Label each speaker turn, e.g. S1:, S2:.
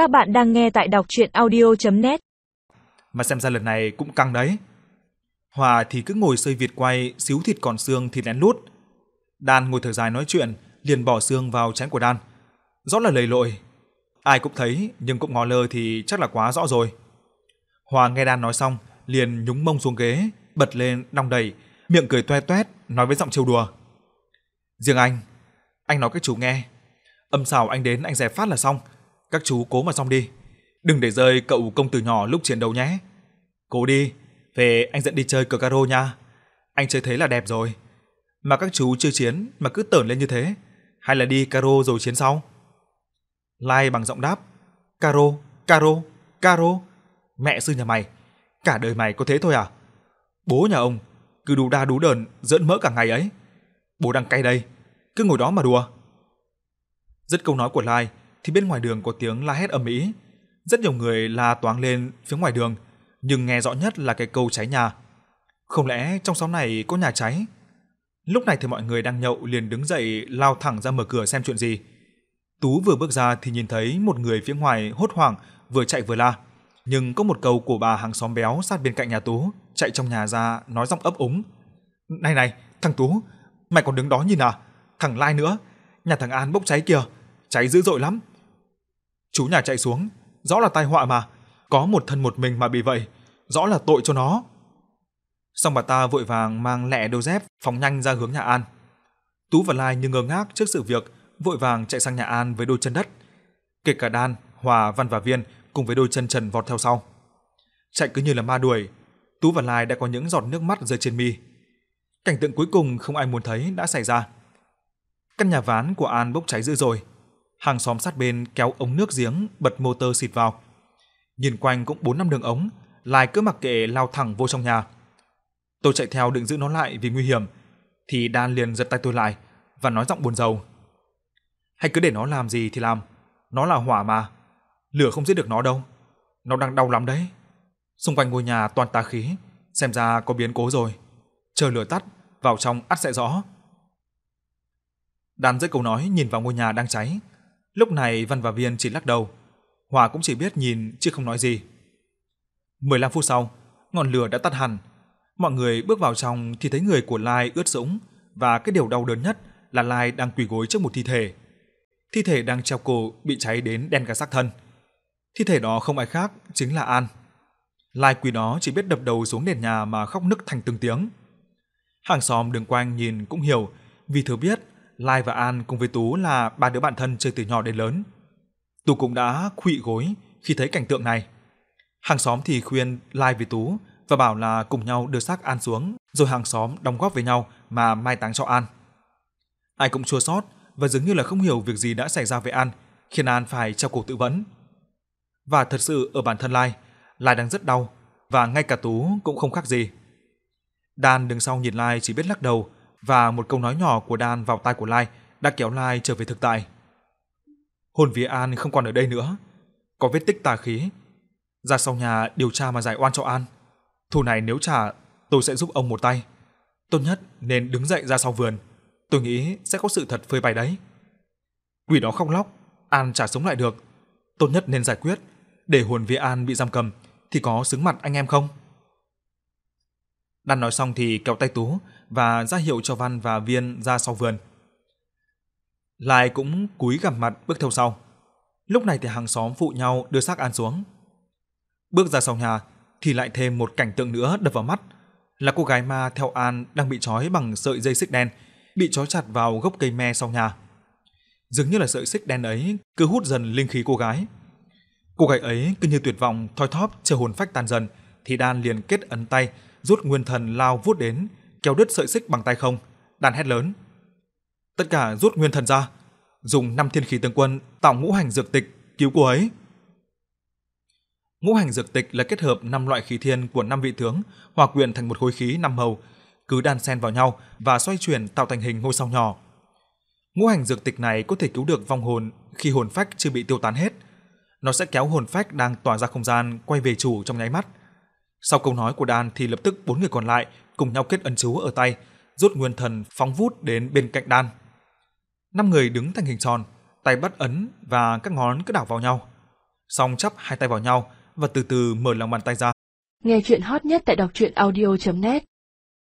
S1: Các bạn đang nghe tại đọc chuyện audio.net
S2: Mà xem ra lần này cũng căng đấy. Hòa thì cứ ngồi xơi Việt quay, xíu thịt còn xương thì lén lút. Đan ngồi thở dài nói chuyện, liền bỏ xương vào chén của Đan. Rõ là lầy lội. Ai cũng thấy, nhưng cũng ngó lơ thì chắc là quá rõ rồi. Hòa nghe Đan nói xong, liền nhúng mông xuống ghế, bật lên đong đầy, miệng cười toe toét, nói với giọng trêu đùa. Riêng anh, anh nói các chú nghe. Âm xào anh đến anh dẹp phát là xong, các chú cố mà xong đi. Đừng để rơi cậu công tử nhỏ lúc chiến đấu nhé. Cố đi, về anh dẫn đi chơi cờ caro nha. Anh chơi thế là đẹp rồi. Mà các chú chưa chiến mà cứ tởn lên như thế, hay là đi caro rồi chiến sau? Lai bằng giọng đáp, caro, caro, caro. Mẹ sư nhà mày, cả đời mày có thế thôi à? Bố nhà ông cứ đú đa đú đờn giỡn mỡ cả ngày ấy. Bố đang cay đây, cứ ngồi đó mà đùa. Dứt câu nói của Lai thì bên ngoài đường có tiếng la hét ầm ĩ. Rất nhiều người la toáng lên phía ngoài đường, nhưng nghe rõ nhất là cái câu cháy nhà. Không lẽ trong xóm này có nhà cháy? Lúc này thì mọi người đang nhậu liền đứng dậy lao thẳng ra mở cửa xem chuyện gì. Tú vừa bước ra thì nhìn thấy một người phía ngoài hốt hoảng vừa chạy vừa la. Nhưng có một câu của bà hàng xóm béo sát bên cạnh nhà Tú chạy trong nhà ra nói giọng ấp úng. Này này, thằng Tú, mày còn đứng đó nhìn à? Thằng Lai nữa, nhà thằng An bốc cháy kìa, cháy dữ dội lắm. Chú nhà chạy xuống, rõ là tai họa mà, có một thân một mình mà bị vậy, rõ là tội cho nó. Xong bà ta vội vàng mang lẹ đôi dép phóng nhanh ra hướng nhà An. Tú và Lai như ngơ ngác trước sự việc, vội vàng chạy sang nhà An với đôi chân đất. Kể cả Đan, Hòa, Văn và Viên cùng với đôi chân trần vọt theo sau. Chạy cứ như là ma đuổi, Tú và Lai đã có những giọt nước mắt rơi trên mi. Cảnh tượng cuối cùng không ai muốn thấy đã xảy ra. Căn nhà ván của An bốc cháy dữ dội. Hàng xóm sát bên kéo ống nước giếng bật motor xịt vào. Nhìn quanh cũng bốn năm đường ống, lại cứ mặc kệ lao thẳng vô trong nhà. Tôi chạy theo định giữ nó lại vì nguy hiểm, thì Đan liền giật tay tôi lại và nói giọng buồn rầu. Hay cứ để nó làm gì thì làm, nó là hỏa mà, lửa không giết được nó đâu. Nó đang đau lắm đấy. Xung quanh ngôi nhà toàn tà khí, xem ra có biến cố rồi. Chờ lửa tắt, vào trong ắt sẽ rõ. Đan dứt câu nói nhìn vào ngôi nhà đang cháy. Lúc này Văn và Viên chỉ lắc đầu. Hòa cũng chỉ biết nhìn chứ không nói gì. 15 phút sau, ngọn lửa đã tắt hẳn. Mọi người bước vào trong thì thấy người của Lai ướt sũng và cái điều đau đớn nhất là Lai đang quỳ gối trước một thi thể. Thi thể đang treo cổ bị cháy đến đen cả xác thân. Thi thể đó không ai khác chính là An. Lai quỳ đó chỉ biết đập đầu xuống nền nhà mà khóc nức thành từng tiếng. Hàng xóm đường quanh nhìn cũng hiểu vì thừa biết Lai và An cùng với Tú là ba đứa bạn thân chơi từ nhỏ đến lớn. Tú cũng đã khuỵu gối khi thấy cảnh tượng này. Hàng xóm thì khuyên Lai với Tú và bảo là cùng nhau đưa xác An xuống, rồi hàng xóm đóng góp với nhau mà mai táng cho An. Ai cũng chua xót và dường như là không hiểu việc gì đã xảy ra với An, khiến An phải treo cổ tự vẫn. Và thật sự ở bản thân Lai, Lai đang rất đau và ngay cả Tú cũng không khác gì. Đan đứng sau nhìn Lai chỉ biết lắc đầu và một câu nói nhỏ của Đan vào tai của Lai đã kéo Lai trở về thực tại. Hồn vía An không còn ở đây nữa, có vết tích tà khí. Ra sau nhà điều tra mà giải oan cho An. Thù này nếu trả, tôi sẽ giúp ông một tay. Tốt nhất nên đứng dậy ra sau vườn. Tôi nghĩ sẽ có sự thật phơi bày đấy. Quỷ đó không lóc, An trả sống lại được. Tốt nhất nên giải quyết, để hồn vía An bị giam cầm thì có xứng mặt anh em không? Đan nói xong thì kéo tay Tú và ra hiệu cho Văn và Viên ra sau vườn. Lai cũng cúi gằm mặt bước theo sau. Lúc này thì hàng xóm phụ nhau đưa xác An xuống. Bước ra sau nhà thì lại thêm một cảnh tượng nữa đập vào mắt là cô gái ma theo An đang bị trói bằng sợi dây xích đen, bị trói chặt vào gốc cây me sau nhà. Dường như là sợi xích đen ấy cứ hút dần linh khí cô gái. Cô gái ấy cứ như tuyệt vọng thoi thóp chờ hồn phách tan dần thì Đan liền kết ấn tay rút nguyên thần lao vút đến, kéo đứt sợi xích bằng tay không, đàn hét lớn. Tất cả rút nguyên thần ra, dùng năm thiên khí tướng quân tạo ngũ hành dược tịch cứu cô ấy. Ngũ hành dược tịch là kết hợp năm loại khí thiên của năm vị tướng hòa quyện thành một khối khí năm màu, cứ đan xen vào nhau và xoay chuyển tạo thành hình ngôi sao nhỏ. Ngũ hành dược tịch này có thể cứu được vong hồn khi hồn phách chưa bị tiêu tán hết. Nó sẽ kéo hồn phách đang tỏa ra không gian quay về chủ trong nháy mắt. Sau câu nói của Đan thì lập tức bốn người còn lại cùng nhau kết ấn chú ở tay, rút nguyên thần phóng vút đến bên cạnh Đan. Năm người đứng thành hình tròn, tay bắt ấn và các ngón cứ đảo vào nhau. song chắp hai tay vào nhau và từ từ mở lòng bàn tay ra.
S3: Nghe chuyện hot nhất tại đọc truyện audio.net